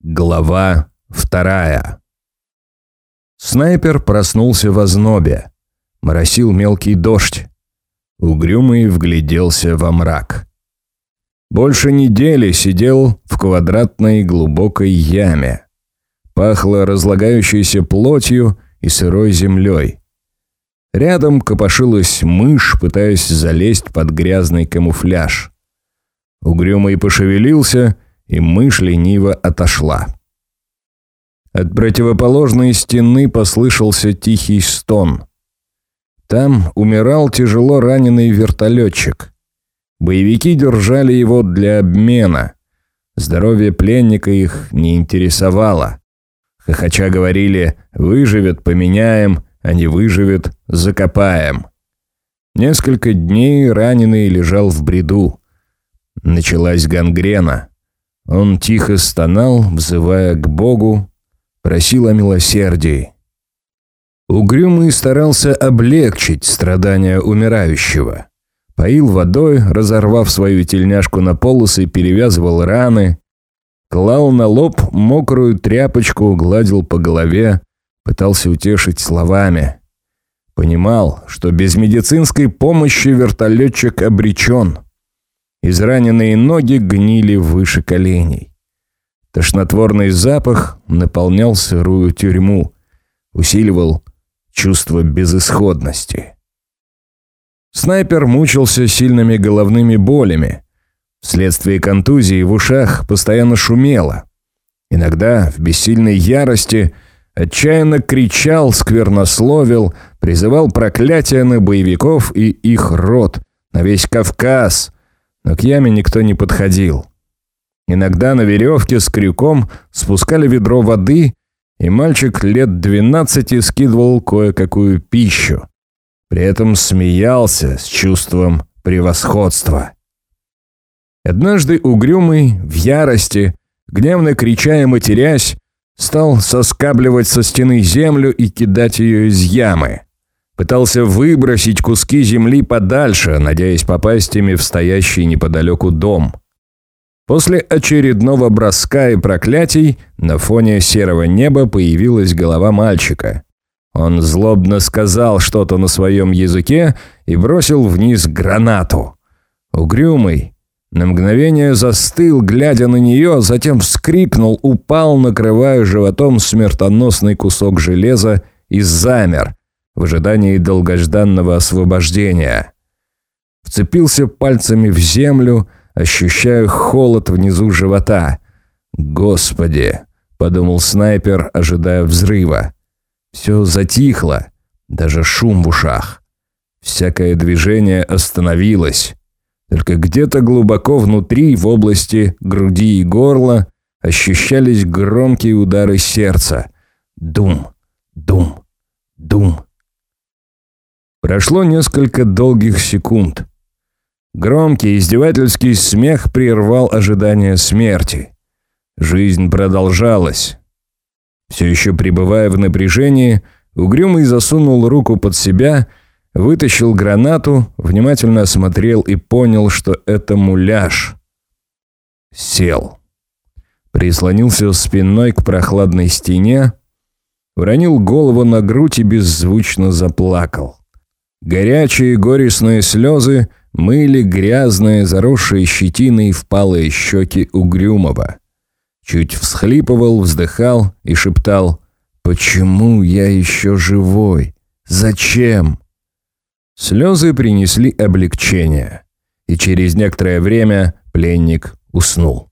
Глава вторая. Снайпер проснулся в ознобе. Моросил мелкий дождь. Угрюмый вгляделся во мрак. Больше недели сидел в квадратной глубокой яме. Пахло разлагающейся плотью и сырой землей. Рядом копошилась мышь, пытаясь залезть под грязный камуфляж. Угрюмый пошевелился и мышь лениво отошла. От противоположной стены послышался тихий стон. Там умирал тяжело раненый вертолетчик. Боевики держали его для обмена. Здоровье пленника их не интересовало. Хохоча говорили «выживет, поменяем», а не выживет, закопаем. Несколько дней раненый лежал в бреду. Началась гангрена. Он тихо стонал, взывая к Богу, просил о милосердии. Угрюмый старался облегчить страдания умирающего. Поил водой, разорвав свою тельняшку на полосы, перевязывал раны. Клал на лоб мокрую тряпочку, гладил по голове, пытался утешить словами. Понимал, что без медицинской помощи вертолетчик обречен. Израненные ноги гнили выше коленей. Тошнотворный запах наполнял сырую тюрьму, усиливал чувство безысходности. Снайпер мучился сильными головными болями. Вследствие контузии в ушах постоянно шумело. Иногда в бессильной ярости отчаянно кричал, сквернословил, призывал проклятия на боевиков и их род, на весь Кавказ – но к яме никто не подходил. Иногда на веревке с крюком спускали ведро воды, и мальчик лет двенадцати скидывал кое-какую пищу. При этом смеялся с чувством превосходства. Однажды угрюмый, в ярости, гневно крича и матерясь, стал соскабливать со стены землю и кидать ее из ямы. Пытался выбросить куски земли подальше, надеясь попасть ими в стоящий неподалеку дом. После очередного броска и проклятий на фоне серого неба появилась голова мальчика. Он злобно сказал что-то на своем языке и бросил вниз гранату. Угрюмый на мгновение застыл, глядя на нее, затем вскрикнул, упал, накрывая животом смертоносный кусок железа и замер, в ожидании долгожданного освобождения. Вцепился пальцами в землю, ощущая холод внизу живота. «Господи!» — подумал снайпер, ожидая взрыва. Все затихло, даже шум в ушах. Всякое движение остановилось. Только где-то глубоко внутри, в области груди и горла, ощущались громкие удары сердца. Дум, дум. Прошло несколько долгих секунд. Громкий издевательский смех прервал ожидание смерти. Жизнь продолжалась. Все еще пребывая в напряжении, Угрюмый засунул руку под себя, вытащил гранату, внимательно осмотрел и понял, что это муляж. Сел. Прислонился спиной к прохладной стене, уронил голову на грудь и беззвучно заплакал. Горячие горестные слезы мыли грязные, заросшие щетиной впалые щеки Угрюмова. Чуть всхлипывал, вздыхал и шептал «Почему я еще живой? Зачем?» Слезы принесли облегчение, и через некоторое время пленник уснул.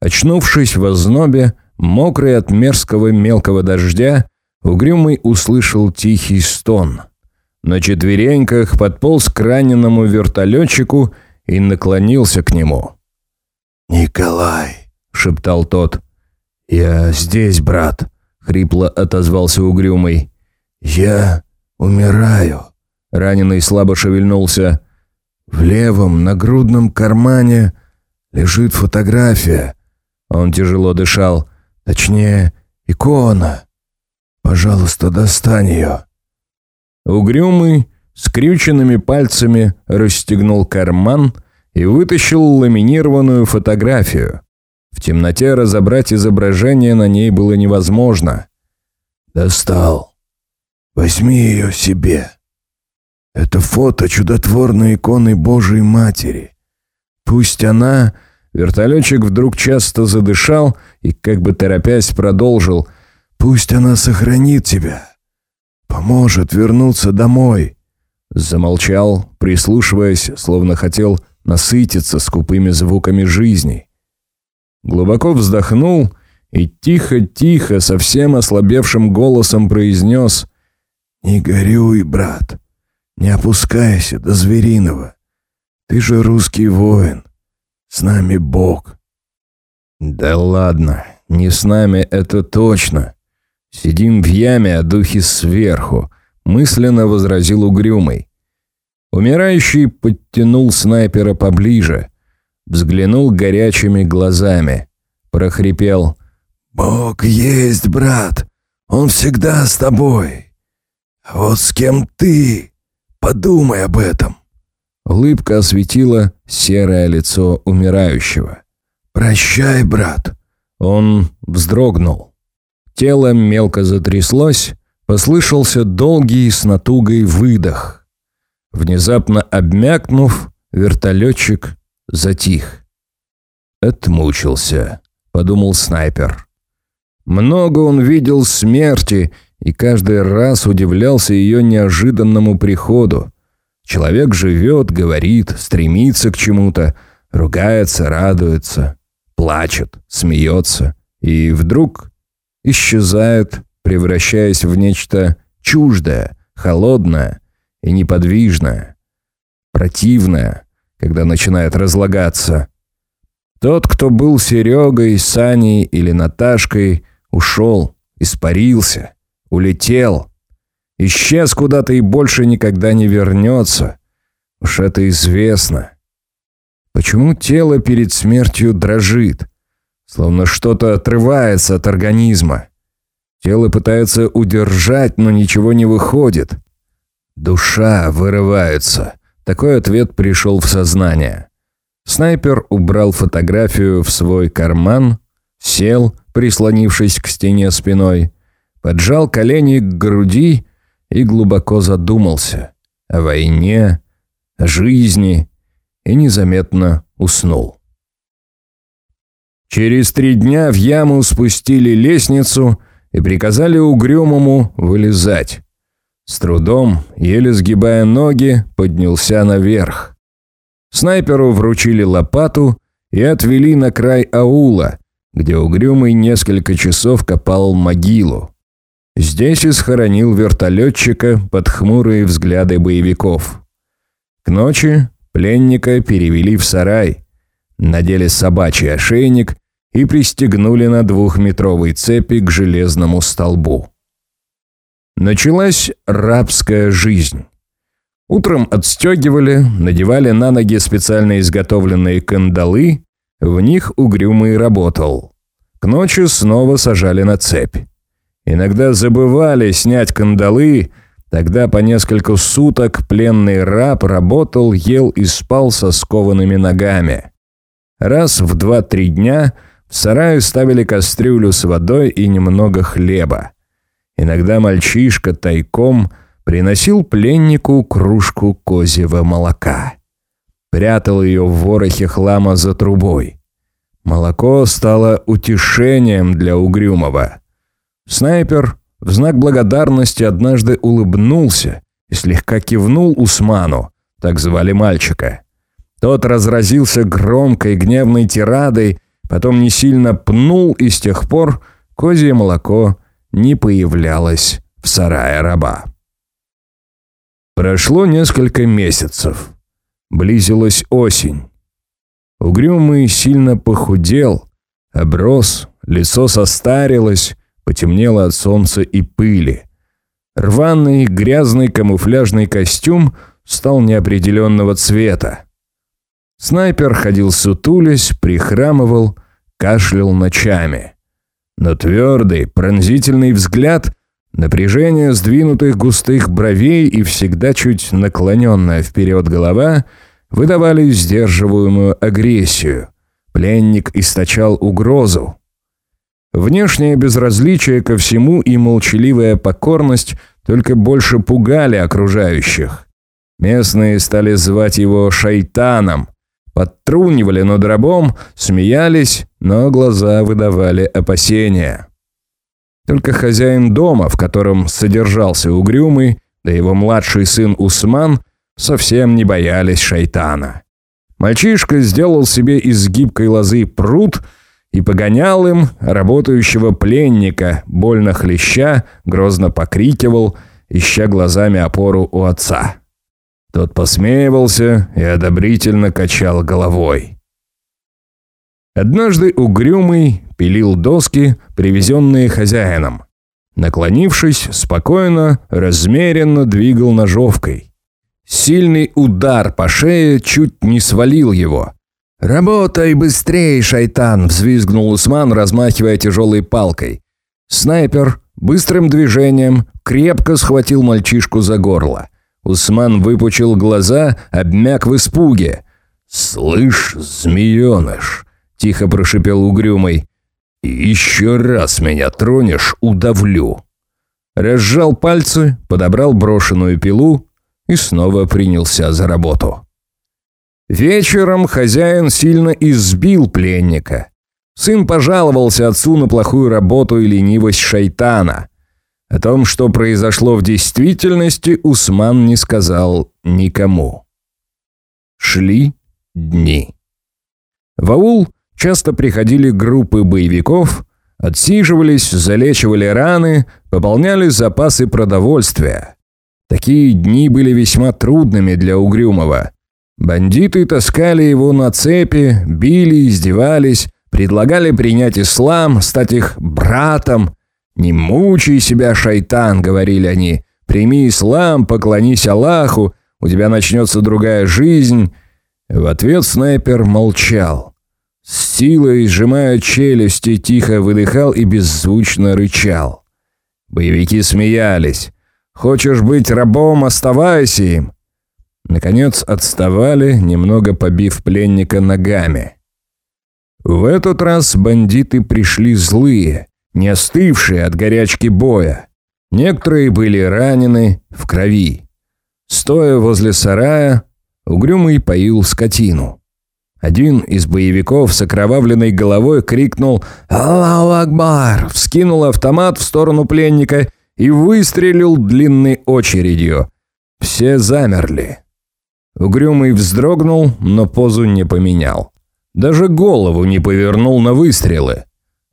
Очнувшись в ознобе, мокрый от мерзкого мелкого дождя, Угрюмый услышал тихий стон – на четвереньках подполз к раненому вертолетчику и наклонился к нему. «Николай», — шептал тот. «Я здесь, брат», — хрипло отозвался угрюмый. «Я умираю». Раненый слабо шевельнулся. «В левом нагрудном кармане лежит фотография». Он тяжело дышал. «Точнее, икона. Пожалуйста, достань ее». Угрюмый скрюченными пальцами расстегнул карман и вытащил ламинированную фотографию. В темноте разобрать изображение на ней было невозможно. «Достал. Возьми ее себе. Это фото чудотворной иконы Божией Матери. Пусть она...» Вертолетчик вдруг часто задышал и, как бы торопясь, продолжил. «Пусть она сохранит тебя. Поможет вернуться домой». Замолчал, прислушиваясь, словно хотел насытиться скупыми звуками жизни. Глубоко вздохнул и тихо-тихо, совсем ослабевшим голосом произнес «Не горюй, брат, не опускайся до звериного. Ты же русский воин, с нами Бог». «Да ладно, не с нами это точно. Сидим в яме, а духи сверху», — мысленно возразил угрюмый. Умирающий подтянул снайпера поближе, взглянул горячими глазами, прохрипел «Бог есть, брат, он всегда с тобой. А вот с кем ты? Подумай об этом». Улыбка осветила серое лицо умирающего. «Прощай, брат». Он вздрогнул. Тело мелко затряслось, послышался долгий с натугой выдох. Внезапно обмякнув, вертолетчик затих. «Отмучился», — подумал снайпер. Много он видел смерти и каждый раз удивлялся ее неожиданному приходу. Человек живет, говорит, стремится к чему-то, ругается, радуется, плачет, смеется и вдруг исчезает, превращаясь в нечто чуждое, холодное, и неподвижная, противная, когда начинает разлагаться. Тот, кто был Серегой, Саней или Наташкой, ушел, испарился, улетел, исчез куда-то и больше никогда не вернется. Уж это известно. Почему тело перед смертью дрожит, словно что-то отрывается от организма? Тело пытается удержать, но ничего не выходит. Душа вырывается. Такой ответ пришел в сознание. Снайпер убрал фотографию в свой карман, сел, прислонившись к стене спиной, поджал колени к груди и глубоко задумался о войне, о жизни и незаметно уснул. Через три дня в яму спустили лестницу и приказали угрюмому вылезать. С трудом, еле сгибая ноги, поднялся наверх. Снайперу вручили лопату и отвели на край аула, где угрюмый несколько часов копал могилу. Здесь и схоронил вертолетчика под хмурые взгляды боевиков. К ночи пленника перевели в сарай, надели собачий ошейник и пристегнули на двухметровой цепи к железному столбу. Началась рабская жизнь. Утром отстегивали, надевали на ноги специально изготовленные кандалы, в них угрюмый работал. К ночи снова сажали на цепь. Иногда забывали снять кандалы, тогда по несколько суток пленный раб работал, ел и спал со скованными ногами. Раз в два-три дня в сарае ставили кастрюлю с водой и немного хлеба. Иногда мальчишка тайком приносил пленнику кружку козьего молока. Прятал ее в ворохе хлама за трубой. Молоко стало утешением для Угрюмова. Снайпер в знак благодарности однажды улыбнулся и слегка кивнул Усману, так звали мальчика. Тот разразился громкой гневной тирадой, потом не сильно пнул, и с тех пор козье молоко не появлялась в сарае раба. Прошло несколько месяцев. Близилась осень. Угрюмый сильно похудел, оброс, лицо состарилось, потемнело от солнца и пыли. Рваный грязный камуфляжный костюм стал неопределенного цвета. Снайпер ходил сутулясь, прихрамывал, кашлял ночами. Но твердый, пронзительный взгляд, напряжение сдвинутых густых бровей и всегда чуть наклоненная вперед голова выдавали сдерживаемую агрессию, Пленник источал угрозу. Внешнее безразличие ко всему и молчаливая покорность только больше пугали окружающих. Местные стали звать его «шайтаном», подтрунивали над рабом, смеялись, но глаза выдавали опасения. Только хозяин дома, в котором содержался угрюмый, да его младший сын Усман, совсем не боялись шайтана. Мальчишка сделал себе из гибкой лозы пруд и погонял им работающего пленника, больно хлеща, грозно покрикивал, ища глазами опору у отца. Тот посмеивался и одобрительно качал головой. Однажды угрюмый пилил доски, привезенные хозяином. Наклонившись, спокойно, размеренно двигал ножовкой. Сильный удар по шее чуть не свалил его. «Работай быстрее, шайтан!» – взвизгнул Усман, размахивая тяжелой палкой. Снайпер быстрым движением крепко схватил мальчишку за горло. Усман выпучил глаза, обмяк в испуге. «Слышь, змееныш!» – тихо прошипел угрюмый. «Еще раз меня тронешь, удавлю!» Разжал пальцы, подобрал брошенную пилу и снова принялся за работу. Вечером хозяин сильно избил пленника. Сын пожаловался отцу на плохую работу и ленивость шайтана. О том, что произошло в действительности, Усман не сказал никому. Шли дни. В аул часто приходили группы боевиков, отсиживались, залечивали раны, пополняли запасы продовольствия. Такие дни были весьма трудными для Угрюмова. Бандиты таскали его на цепи, били, издевались, предлагали принять ислам, стать их братом – «Не мучай себя, шайтан», — говорили они. «Прими ислам, поклонись Аллаху, у тебя начнется другая жизнь». В ответ снайпер молчал. С силой, сжимая челюсти, тихо выдыхал и беззвучно рычал. Боевики смеялись. «Хочешь быть рабом, оставайся им». Наконец отставали, немного побив пленника ногами. В этот раз бандиты пришли злые не остывшие от горячки боя. Некоторые были ранены в крови. Стоя возле сарая, угрюмый поил скотину. Один из боевиков с окровавленной головой крикнул «Аллаху Акбар!», вскинул автомат в сторону пленника и выстрелил длинной очередью. Все замерли. Угрюмый вздрогнул, но позу не поменял. Даже голову не повернул на выстрелы.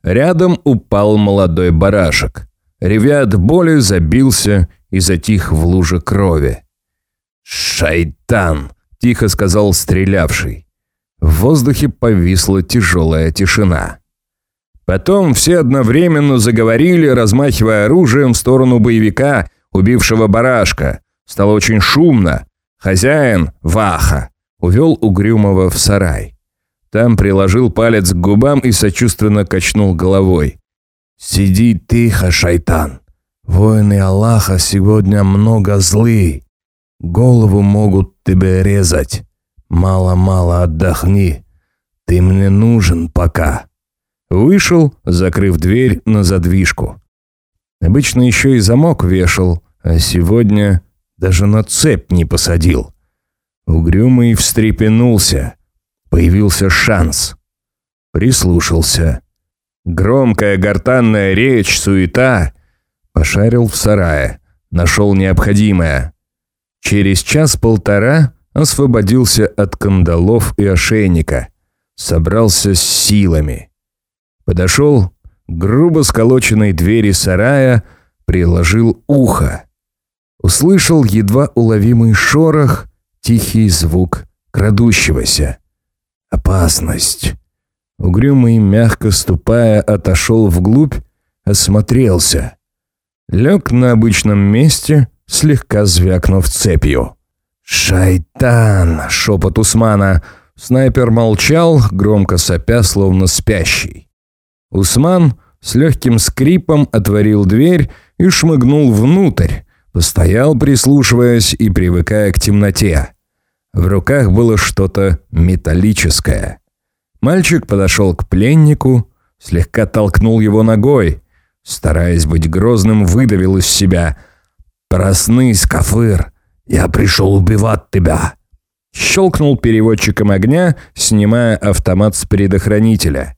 Рядом упал молодой барашек. Ревя от боли, забился и затих в луже крови. «Шайтан!» – тихо сказал стрелявший. В воздухе повисла тяжелая тишина. Потом все одновременно заговорили, размахивая оружием в сторону боевика, убившего барашка. Стало очень шумно. Хозяин, Ваха, увел Угрюмого в сарай. Там приложил палец к губам и сочувственно качнул головой. «Сиди тихо, шайтан. Воины Аллаха сегодня много злые. Голову могут тебе резать. Мало-мало отдохни. Ты мне нужен пока». Вышел, закрыв дверь на задвижку. Обычно еще и замок вешал, а сегодня даже на цепь не посадил. Угрюмый встрепенулся. Появился шанс. Прислушался. Громкая гортанная речь, суета. Пошарил в сарае. Нашел необходимое. Через час-полтора освободился от кандалов и ошейника. Собрался с силами. Подошел к грубо сколоченной двери сарая, приложил ухо. Услышал едва уловимый шорох, тихий звук крадущегося. Опасность. Угрюмый, мягко ступая, отошел вглубь, осмотрелся. Лег на обычном месте, слегка звякнув цепью. «Шайтан!» — шепот Усмана. Снайпер молчал, громко сопя, словно спящий. Усман с легким скрипом отворил дверь и шмыгнул внутрь, постоял, прислушиваясь и привыкая к темноте. В руках было что-то металлическое. Мальчик подошел к пленнику, слегка толкнул его ногой, стараясь быть грозным, выдавил из себя. «Проснись, Кафыр! Я пришел убивать тебя!» Щелкнул переводчиком огня, снимая автомат с предохранителя.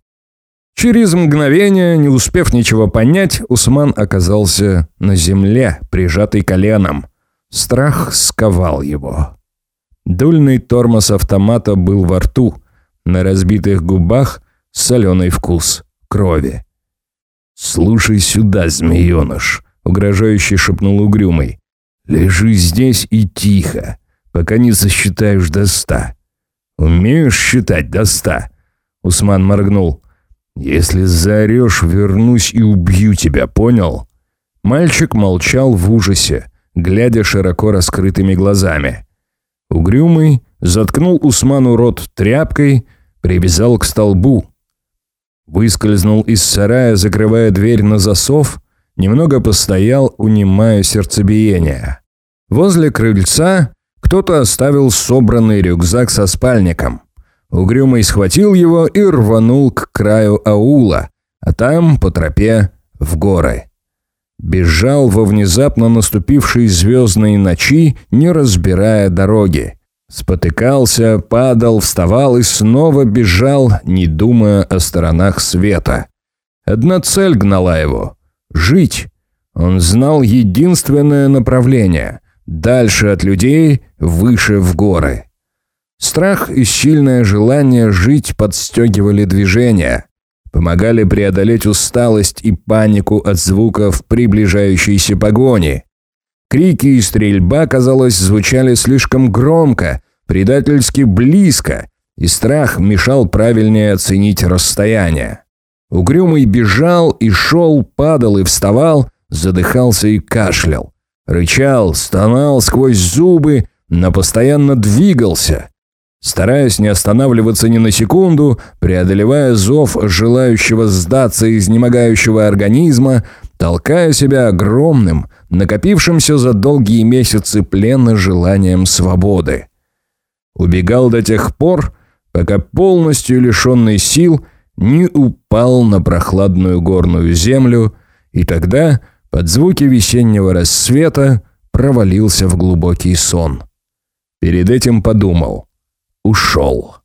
Через мгновение, не успев ничего понять, Усман оказался на земле, прижатый коленом. Страх сковал его. Дульный тормоз автомата был во рту, на разбитых губах соленый вкус крови. «Слушай сюда, змееныш», — угрожающе шепнул угрюмый. «Лежи здесь и тихо, пока не сосчитаешь до ста». «Умеешь считать до ста?» Усман моргнул. «Если заорешь, вернусь и убью тебя, понял?» Мальчик молчал в ужасе, глядя широко раскрытыми глазами. Угрюмый заткнул Усману рот тряпкой, привязал к столбу. Выскользнул из сарая, закрывая дверь на засов, немного постоял, унимая сердцебиение. Возле крыльца кто-то оставил собранный рюкзак со спальником. Угрюмый схватил его и рванул к краю аула, а там, по тропе, в горы. Бежал во внезапно наступившей звездной ночи, не разбирая дороги. Спотыкался, падал, вставал и снова бежал, не думая о сторонах света. Одна цель гнала его — жить. Он знал единственное направление — дальше от людей, выше в горы. Страх и сильное желание жить подстегивали движение, помогали преодолеть усталость и панику от звуков приближающейся погони. Крики и стрельба, казалось, звучали слишком громко, предательски близко, и страх мешал правильнее оценить расстояние. Угрюмый бежал и шел, падал и вставал, задыхался и кашлял. Рычал, стонал сквозь зубы, но постоянно двигался. Стараясь не останавливаться ни на секунду, преодолевая зов желающего сдаться изнемогающего организма, толкая себя огромным, накопившимся за долгие месяцы плена желанием свободы. Убегал до тех пор, пока полностью лишенный сил не упал на прохладную горную землю, и тогда, под звуки весеннего рассвета, провалился в глубокий сон. Перед этим подумал – ушел.